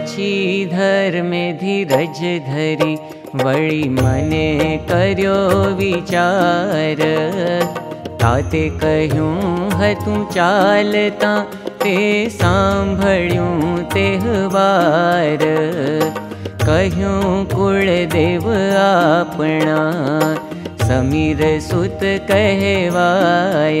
पछी धर्मे धीरज धरी वळी मने कर्यो विचार। ताते कह्यूं हतुं चालता ते साम्भळ्यूं तेहवार कह्यूं कुलदेव आपणा समीर सुत कहवाय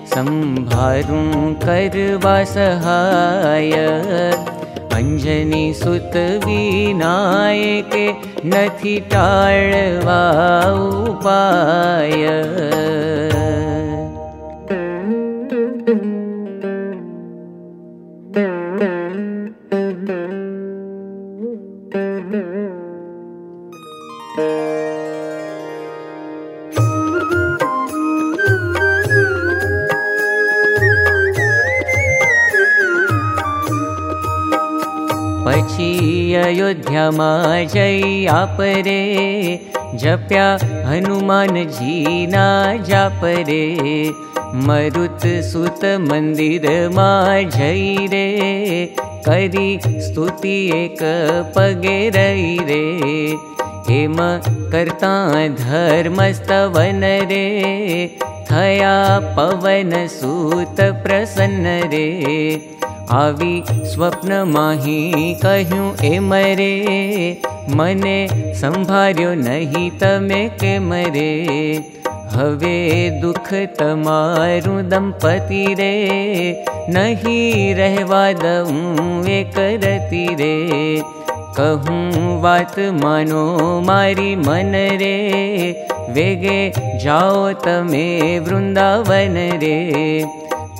सहाय अंजनी सुत विनायके नथी टाळवा उपाय अयोध्याप्या हुमान स्तुति एक पगे रई रे। हेम हेमार्ता धर्मस्तवन रे थया पवन सुत प्रसन्न रे। આવી સ્વપ્નમાહી કહ્યું એ મરે મને સંભાળ્યો નહીં તમે કે મરે હવે દુઃખ તમારું દંપતિ રે નહીં રહેવા દઉં એ કરતી રે કહું વાત માનો મારી મન રે વેગે જાઓ તમે વૃંદાવન રે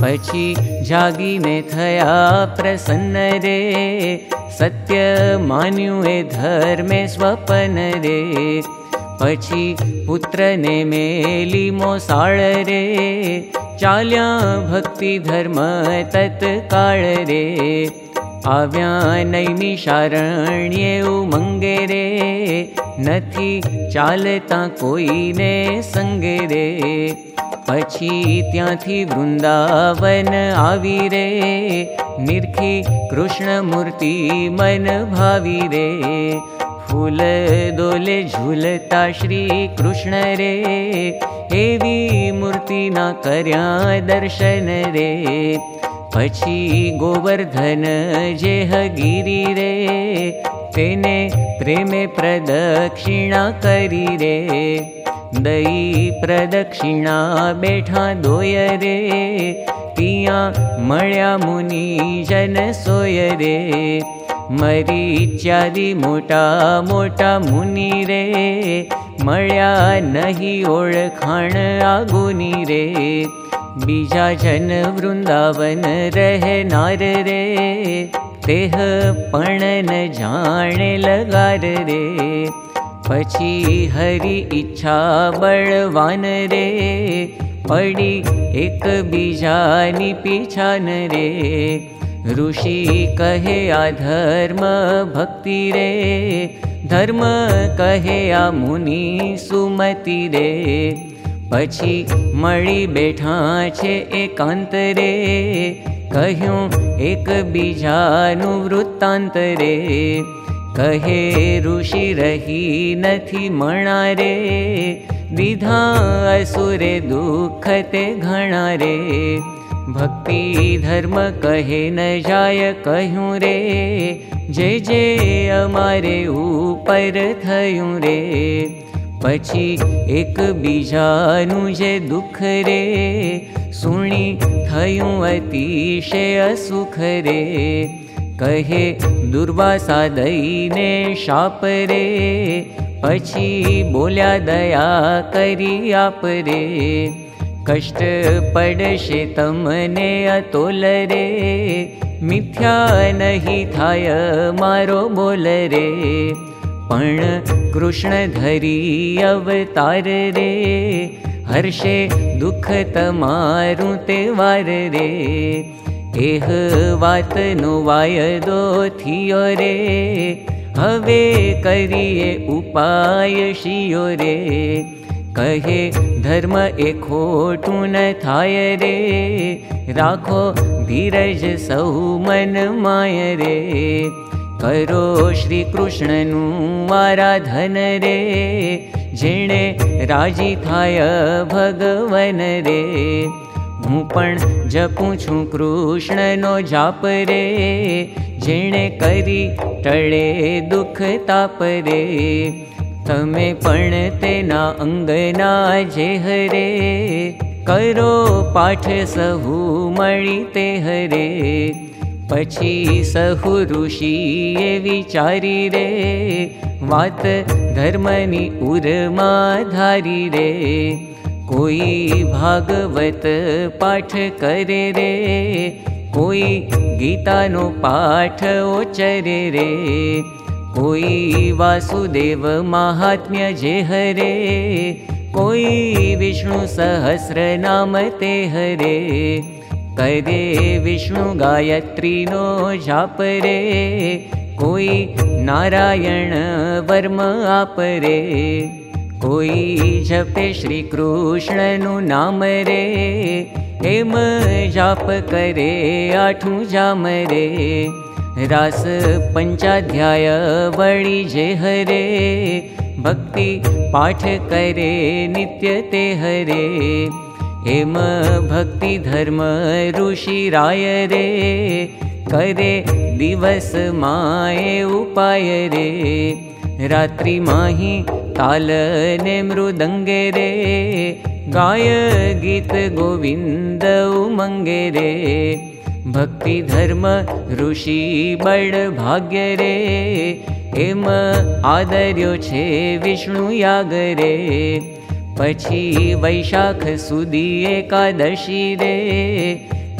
પછી જાગીને થયા પ્રસન્ન રે સત્ય માન્યું એ ધર્મે સ્વપન રે પછી પુત્રને મેલી મોસાળ રે ચાલ્યા ભક્તિ ધર્મ તત્કાળ રે આવ્યા નૈમી શારણ્ય ઉમંગે રે નથી ચાલતા કોઈને સંગે રે પછી ત્યાંથી વૃંદાવન આવી રે નિરખી કૃષ્ણ મૂર્તિ મન ભાવી રે ફૂલ દોલે ઝૂલતા શ્રી કૃષ્ણ રે એવી મૂર્તિના કર્યા દર્શન રે પછી ગોવર્ધન જે હગીરી રે તેને પ્રેમે પ્રદક્ષિણા કરી રે दई प्रदक्षिणा धोयरे मळ्या मळ्यामुनि जन सोयरे मरि जादि मोटा मोटा मुनि रे। मळ्या नहि ओळखाण आगुनी रे। बीजा जन वृन्दावन रहनार लगार रे। પછી હરી ઈચ્છા બળવાન રે પડી એક બીજાની પીછાન રે ઋષિ કહે આ ધર્મ ભક્તિ રે ધર્મ કહે આ મુનિ સુમતિ રે પછી મળી બેઠા છે એકાંત રે કહ્યું એક બીજાનું વૃત્તાંત રે कहे ऋषि रीमणा रे दिधा दुखरे भक्ति धर्म कहे न जाय कुरे अय रे। દુઃખ રે સુણી થયું અતિશય સુખ રે कहे दुर्वासा दईने शाप रे पछी बोल्या दया करी आप रे कष्ट पड़शे तमने अतोल रे मिथ्या नहीं थाय मारो बोल रे पण कृष्ण धरी अवतार हर्षे दुख तेवार एह वात नो वायदो थियो रे। हवे करिए उपाय शियो रे। कहे धर्म राखो धीरज सौ मन माय रे। करो श्री कृष्णनु आराधन रे। जेणे राजी थाय भगवन रे હું પણ જપું છું કૃષ્ણનો જાપ રે જેણે કરી ટળે દુઃખ તાપ રે તમે પણ તેના અંગના જે હરે કરો પાઠ સહુ મળી તે હરે પછી સહુ ઋષિએ વિચારી રે વાત ધર્મની ઉરમાં ધારી રે कोई भागवत पाठ करे रे कोई गीता नो पाठ ओचरे रे कोई वासुदेव महात्म्य जे हरे कोई विष्णु सहस्र नाम ते हरे करे विष्णु गायत्री नो जाप रे कोई नारायण वर्म आप रे कोई जपे श्री कृष्ण नाम रे हेम जाप करे आठू जाम रे। रास पंचाध्याय वड़ी जे हरे भक्ति पाठ करे नित्य ते हरे। हेम भक्ति धर्म ऋषि राय रे करे दिवस माए उपाय रे। रात्रि माही ताल ने मृदंगे रे गाय गीत गोविंद उमंगे रे भक्ति धर्म ऋषि बड़ भाग्य रे एम आदर्यो छे विष्णु याग रे पछी वैशाख सुदी एकादशी रे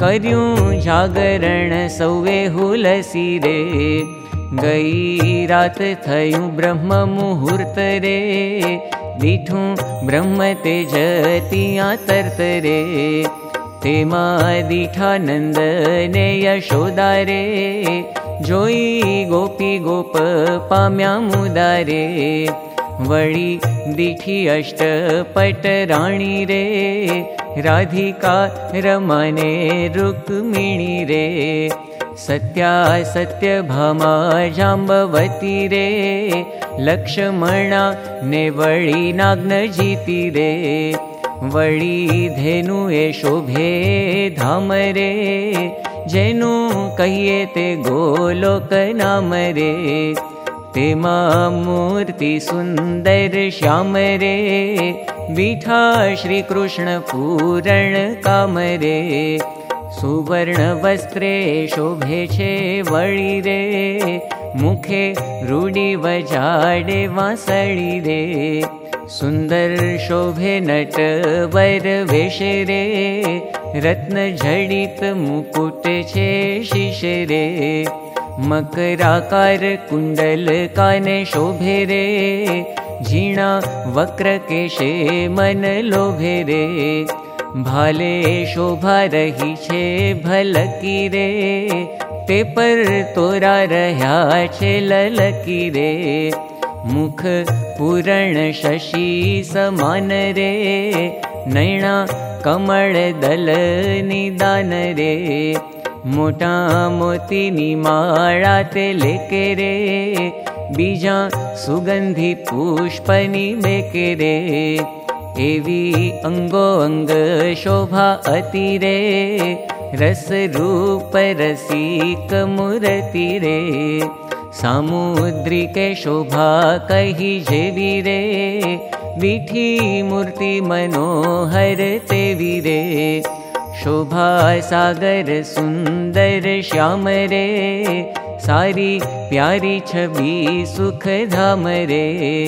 कर्यूं जागरण सौवे हुलसी रे गई रात थयूं ब्रह्म मुहूर्त रे बीठूं ब्रह्म तेजतिया तरत रे तेमा दीठा नंद ने यशोदा रे जोई गोपी गोप पाम्या मुदारे वड़ी दीठी अष्ट पट राणी रे राधिका रमने रुक्मिणी रे सत्या सत्य भामा जाम्बवती रे लक्ष्मणा ने वळी नाग्न जीती रे वळी धेनु ए शोभे धाम रे जेनु कहिए ते गोलोक नाम रे तेमा मूर्ति सुंदर श्याम रे बीठा श्री कृष्ण पूरण काम रे सुवर्णवस्त्रे शोभे छे वळी रे मुखे रूढी वजाडे वासळी रे सुन्दर शोभे नट वर वेशे रे रत्न झडित मुकुट छे शिशे रे मकराकार कुण्डल काने शोभे रे झीणा वक्र केशे मन लोभे रे भाले शोभा रही छे भलकी रे ते पर तोरा रह्या छे ललकी रे। मुख पूरण शशि समान रे नैणा कमल दल निदान रे। मोटा मोती नी माळा ते लेके रे बीजा सुगंधी पुष्पनी बेके रे एवी अङ्गो अङ्ग शोभा अतिरे रसरूप रसिक मूर्ति रे। सामुद्रिके शोभा कहि जेवी रे। विठी मूर्ति मनोहर तेवी रे। शोभा सागर सुन्दर श्याम रे। सारी रे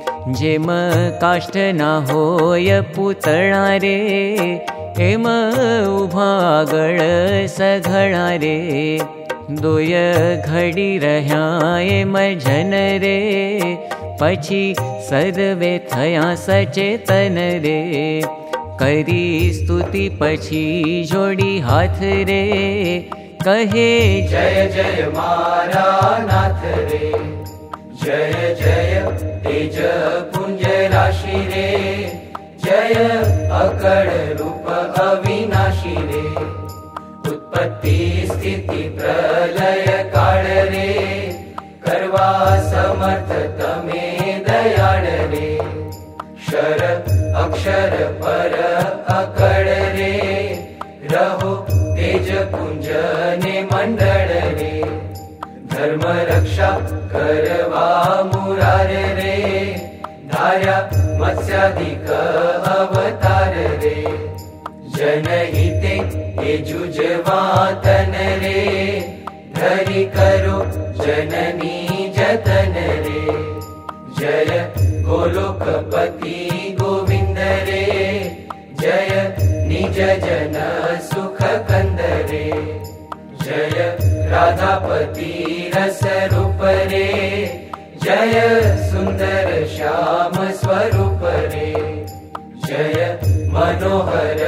जेम काष्ठ न होय पुतळा रे हेम उभागळ सघळा रे दोय घडी रह्या एम जन रे पछी सर्वे थया सचेतन रे करी स्तुति पछी जोड़ी हाथ रे कहे रे जय जय तेज पुंज राशि रे। जय अकड़ रूप अविनाशी रे। उत्पत्ति स्थिति प्रलय काल रे। करवा समर्थ तमे दयाळ रे। शर अक्षर पर अकड़ रे। रहो तेज पुंज ने मंडळ रे। धर्म रक्षा करवा मुरार रे धार्या मत्स्याधिक अवतार रे। जनहिते हे जुजवातन रे धरि करो जननी जतन रे। जय गोलोकपति गोविन्द रे जय निज जन सुख कन्दरे जय जय सुन्दर श्याम स्वरूप रे जय मनोहर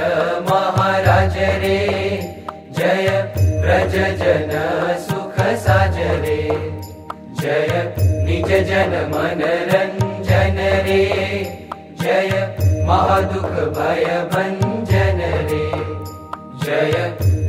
महाराज रे जय व्रज जन सुख साज रे जय निज जन मनरञ्जन रे जय महादुख भय भञ्जन रे जय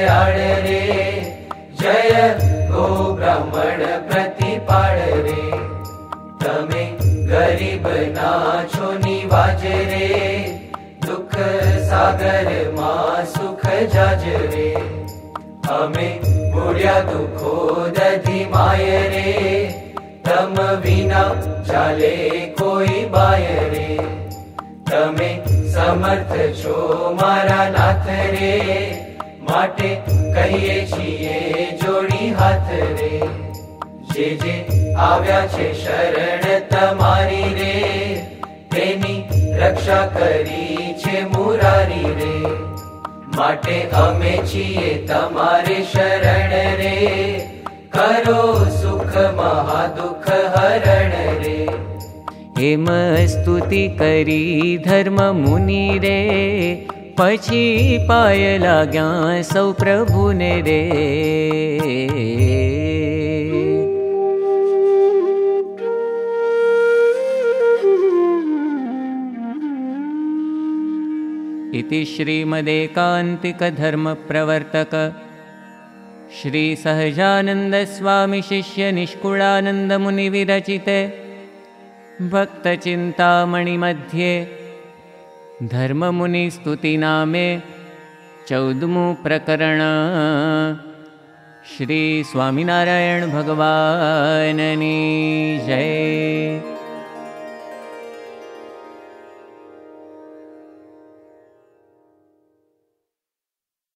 दयाळ रे जय गो ब्राह्मण प्रतिपाळ रे तमे गरीब ना छो निवाज रे दुख सागर मा सुख जाज रे। अमे बुढ़िया दुखो दधि माय रे तम विना चाले कोई बाय रे। तमे समर्थ छो मारा नाथ रे માટે કહીએ છીએ જોડી હાથ રે જે જે આવ્યા છે શરણ તમારી રે તેની રક્ષા કરી છે મુરારી રે માટે અમે છીએ તમારે શરણ રે કરો સુખ મહા દુઃખ હરણ રે હેમ સ્તુતિ કરી ધર્મ મુનિ રે पछी पाय लाग्या सौ प्रभुने रे। इति श्रीमदेकान्तिकधर्मप्रवर्तक श्रीसहजानन्दस्वामिशिष्यनिष्कुलानन्दमुनिविरचिते भक्तचिन्तामणिमध्ये धर्ममुनिस्तुतिनामे चौदमु प्रकरण श्रीस्वामिनारायणभगवाननी जय